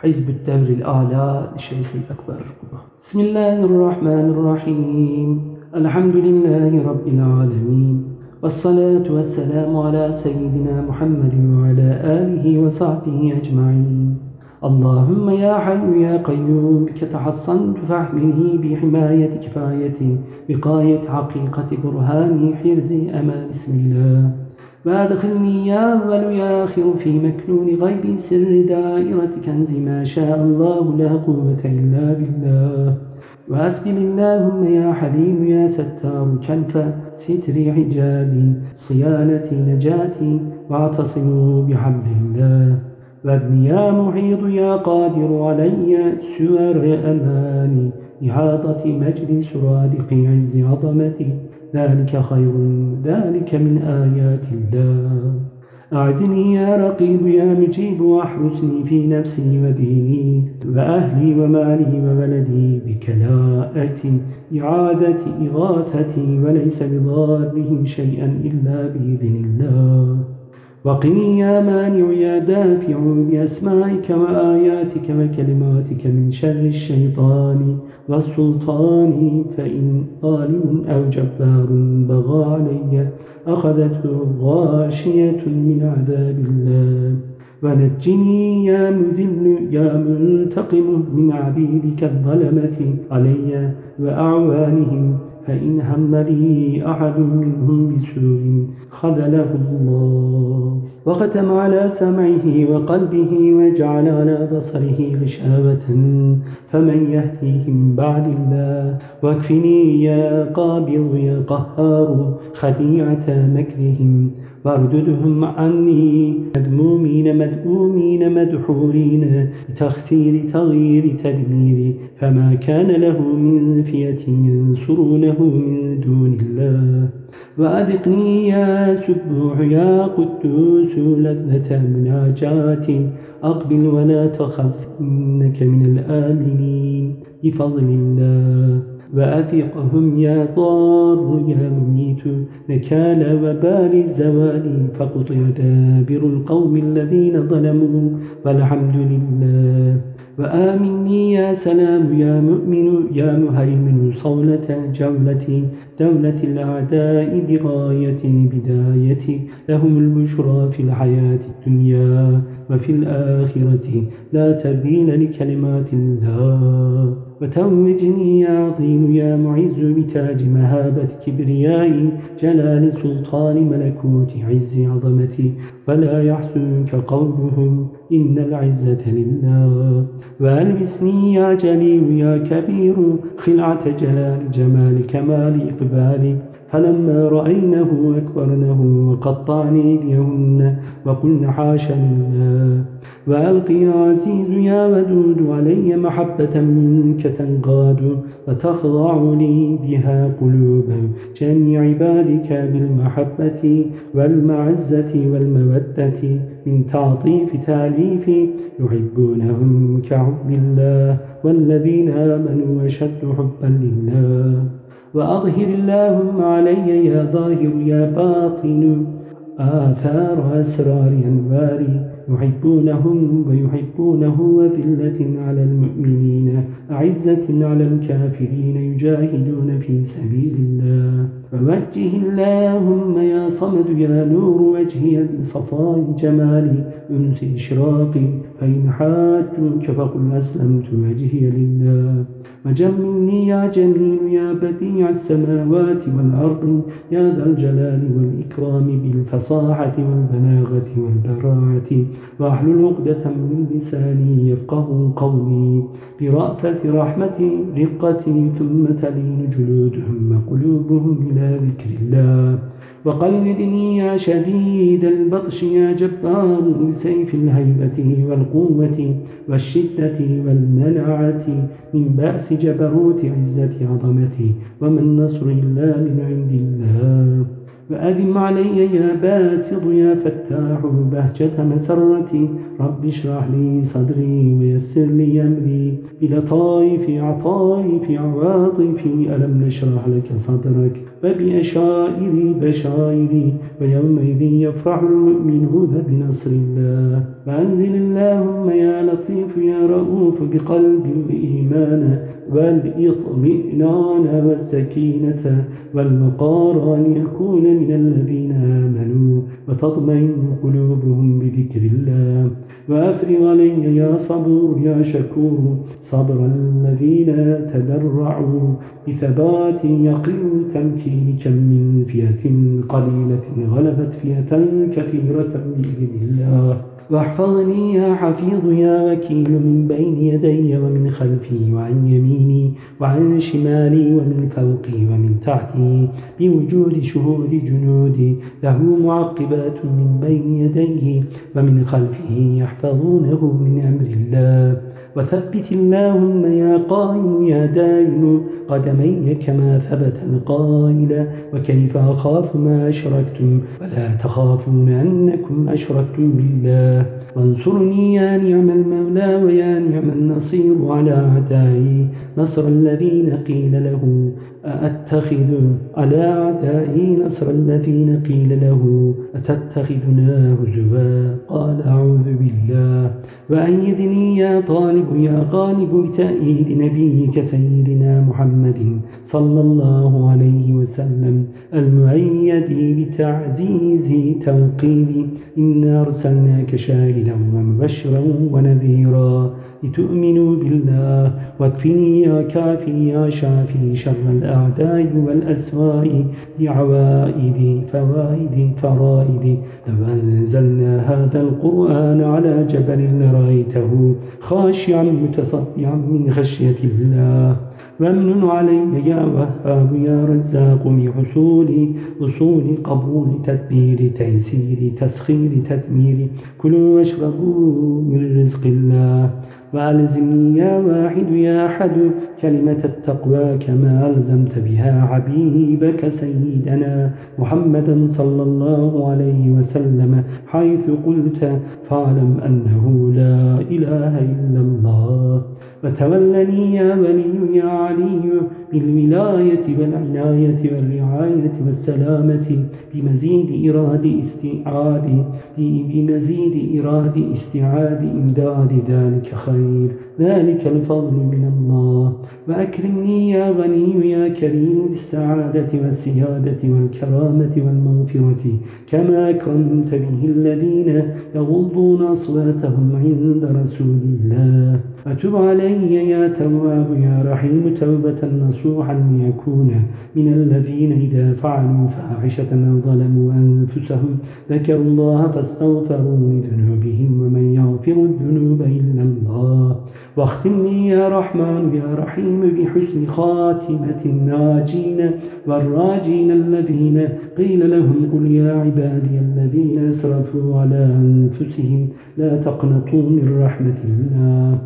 حزب الدور الأعلى لشيخ الأكبر. بسم الله الرحمن الرحيم. الحمد لله رب العالمين. والصلاة والسلام على سيدنا محمد وعلى آله وصحبه أجمعين. اللهم يا حي يا قيوم بك تحصنت فاحمني بحماية كفايتي بقاية حقيقة برهان حرز أمان. بسم الله. وادخلني يا أول يا آخر في مكنون غيب سر دائرة كنز ما شاء الله لا قوة إلا بالله. وأسبل اللهم يا حليم يا ستار كنف ستر حجابي صيانة نجاتي واعتصموا بحبل الله. وابن يا محيط يا قادر علي سور أماني إحاطة مجد سرادق عز عظمتي ذلك خير. ذلك من آيات الله. أعدني يا رقيب يا مجيب وأحرسني في نفسي وديني وأهلي ومالي وولدي بكلاءتي إعادة إغاثتي وليس بضارهم شيئا إلا بإذن الله. وقني يا مانع يا دافع بأسمائك وآياتك وكلماتك من شر الشيطان. والسلطان فإن ظالم أو جبار بغى علي أخذته غاشية من عذاب الله. ونجني يا مذل يا منتقم من عبيدك الظلمة علي وأعوانهم فإن هم لي أحد منهم بسوء. خذله الله. وختم على سمعه وقلبه وجعل على بصره غشاوة. فمن يهديهم بعد الله؟ واكفني يا قابض يا قهار خديعة مكرهم. وارددهم عني مذمومين مدؤومين مدحورين. لتخسير تغيير تدمير. فما كان له من فئة ينصرونه من دون الله. وأذقني يا سبوح يا قدوس لذة مناجاتي أقبل ولا تخف إنك من الآمنين. بفضل الله. وأثقهم يا ضار يا مميت نكال وبال الزوال فقطع دابر القوم الذين ظلموا والحمد لله. وآمني يا سلام يا مؤمن يا مهيمن صولة جولة دولة الأعداء بغاية بداية لهم البشرى في الحياة الدنيا وفي الآخرة لا تبديل لكلمات الله. وتوجني يا عظيم يا معز بتاج مهابة كبرياء جلال سلطان ملكوت عز عظمتي. ولا يحسنك قولهم إن العزة لله. وألبسني يا جليل يا كبير خلعة جلال جمال كمال إقبال فلما رأينه أكبرنه وقطعن أيديهن وقلن حاشا لله وألقي يا عزيز يا ودود علي محبة منك تنقاد وتخضع لي بها قلوب جميع عبادك بالمحبة والمعزة والمودة من تعطيف تأليف يحبونهم كحب الله والذين آمنوا أشد حبا لله. وأظهر اللهم علي يا ظاهر يا باطن. آثار أسرار أنواري يحبونهم ويحبونه وذلة على المؤمنين أعزة على الكافرين يجاهدون في سبيل الله. فوجه اللهم يا صمد يا نور وجهي بصفاء جمالي أنس إشراقي. فإن حاجوك فقل أسلمت وجهي لله وجملني يا جميل يا بديع السماوات والأرض يا ذا الجلال والإكرام بالفصاحة والبلاغة والبراعة. وأحلل عقدة من لساني يفقه قولي. برأفة رحمتي رقتي ثم تلين جلودهم وقلوبهم إلى ذكر الله. وقلدني يا شديد البطش يا جبار بسيف الهيبة والقوة والشدة والمنعة من بأس جبروت عزة عظمتي وما النصر إلا من عند الله. وأدم علي يا باسط يا فتاح بهجة مسرتي. رب اشرح لي صدري ويسر لي أمري. طائف عطائف عواطفي. ألم نشرح لك صدرك؟ وبأشائر بشائر ويومئذ يفرح المؤمنون بنصر الله. وأنزل اللهم يا لطيف يا رؤوف بقلب الإيمان والإطمئنان والسكينة والمقار أن يكون من الذين آمنوا وتطمئن قلوبهم بذكر الله. وأفرغ علي يا صبور يا شكور صبر الذين تدرعوا بثبات يقين تمكين كم من فئة قليلة غلبت فئة كثيرة بإذن الله. واحفظني يا حفيظ يا وكيل من بين يدي ومن خلفي وعن يميني وعن شمالي ومن فوقي ومن تحتي بوجود شهود جنودي له معقبات من بين يديه ومن خلفه يحفظونه من أمر الله. وثبت اللهم يا قائم يا دائم قدمي كما ثبت القائل وكيف أخاف ما أشركتم ولا تخافون أنكم أشركتم بالله. وانصرني يا نعم المولى ويا نعم النصير على أعدائي نصر الذين قيل له أتخذ على أعدائي نصر الذين قيل له أتتخذنا هزوا؟ قال أعوذ بالله. وأيدني يا طالب يا غالب بتأييد نبيك سيدنا محمد صلى الله عليه وسلم المؤيد بتعزيز توقيري. إنا أرسلناك شاهدا ومبشرا ونذيرا. لتؤمنوا بالله واكفني يا كافي يا شافي شر الأعداء والأسواء بعوائد فوائد فرائد. لو أنزلنا هذا القرآن على جبل لرأيته خاشعا متصدعا من خشية الله. وامن علي يا وهاب يا رزاق بحصول وصول قبول تدبير تيسير تسخير تدمير كلوا واشربوا من رزق الله وألزمني يا واحد يا أحد كلمة التقوى كما ألزمت بها حبيبك سيدنا محمدا صلى الله عليه وسلم حيث قلت فاعلم أنه لا إله إلا الله وتولني يا ولي يا علي بالولاية والعناية والرعاية والسلامة بمزيد إراد استعاد بمزيد إراد استعاد إمداد ذلك خير. ذلك الفضل من الله. وأكرمني يا غني يا كريم بالسعادة والسيادة والكرامة والمغفرة كما أكرمت به الذين يغضون أصواتهم عند رسول الله. أتب علي يا تواب يا رحيم توبة نصوحا ليكون من الذين إذا فعلوا فاحشة ظلموا أنفسهم. ذكروا الله فاستغفروا لذنوبهم ومن يغفر الذنوب إلا الله. واختمني يا رحمن يا رحيم بحسن خاتمة الناجين والراجين الذين قيل لهم قل يا عبادي الذين أسرفوا على أنفسهم لا تقنطوا من رحمة الله.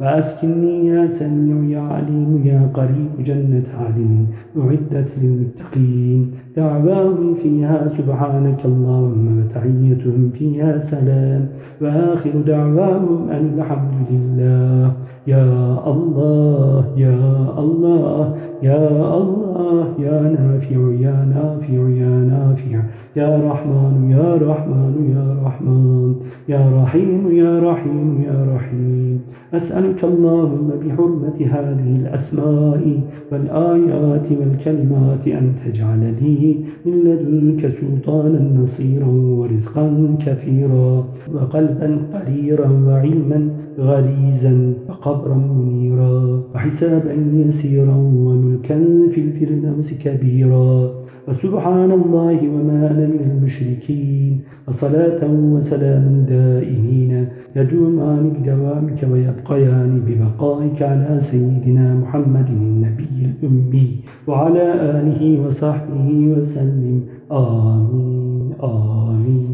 وأسكنني يا سميع يا عليم يا قريب جنة عدن أعدت للمتقين. دعواهم فيها سبحانك اللهم وتحيتهم فيها سلام. وآخر دعواهم أن الحمد لله. يا الله يا الله يا الله يا نافع يا نافع يا نافع يا رحمن يا رحمن يا رحمن يا رحيم يا رحيم يا رحيم. أسألك اللهم بحرمة هذه الأسماء والآيات والكلمات أن تجعل لي من لدنك سلطانا نصيرا ورزقا كثيرا وقلبا قريرا وعلما غريزا وقبرا منيرا وحسابا يسيرا وملكا في الفردوس كبيرا وسبحان الله وما أنا من المشركين وصلاة وسلام دائمين يدومان بدوامك ويبقيان ببقائك على سيدنا محمد النبي الأمي وعلى آله وصحبه وسلم. آمين. آمين.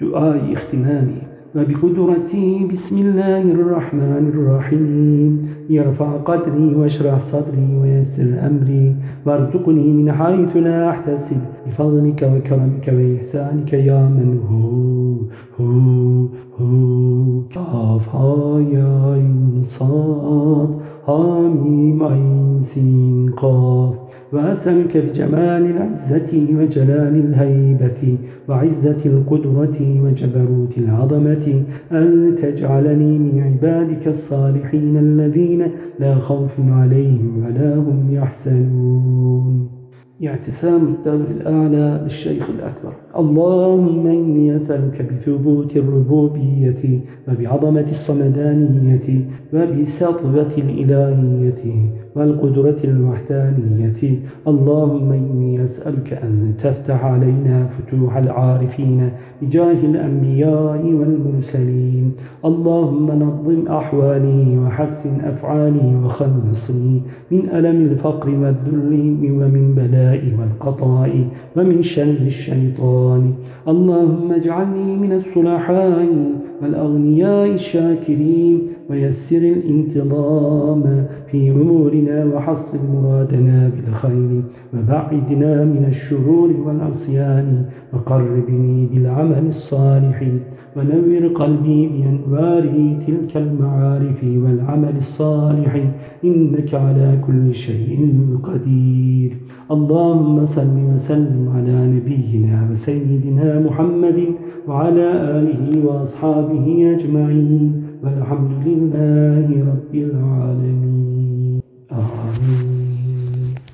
دعاء اختمامي. وبقدرتي بسم الله الرحمن الرحيم. يرفع قدري واشرح صدري ويسر أمري. وارزقني من حيث لا أحتسب. بفضلك وكرمك وإحسانك يا من هو هو هو. كاف يا عين صاد حميم عين سين قاف. وأسألك بجمال العزة وجلال الهيبة وعزة القدرة وجبروت العظمة أن تجعلني من عبادك الصالحين الذين لا خوف عليهم ولا هم يحسنون اعتسام الدور الأعلى للشيخ الأكبر. اللهم إني أسألك بثبوت الربوبية وبعظمة الصمدانية وبسطوة الإلهية والقدرة الوحدانية. اللهم إني أسألك أن تفتح علينا فتوح العارفين بجاه الأنبياء والمرسلين. اللهم نظم أحوالي وحسن أفعالي وخلصني من ألم الفقر والذل ومن بلاء والقطاء ومن شر الشيطان. اللهم اجعلني من الصلحاء والأغنياء الشاكرين ويسر الانتظام في أمورنا وحصل مرادنا بالخير وبعدنا من الشرور والعصيان وقربني بالعمل الصالح. ونور قلبي بأنوار تلك المعارف والعمل الصالح. إنك على كل شيء قدير. اللهم صل وسلم على نبينا وسيدنا محمد وعلى آله وأصحابه أجمعين. والحمد لله رب العالمين. آمين.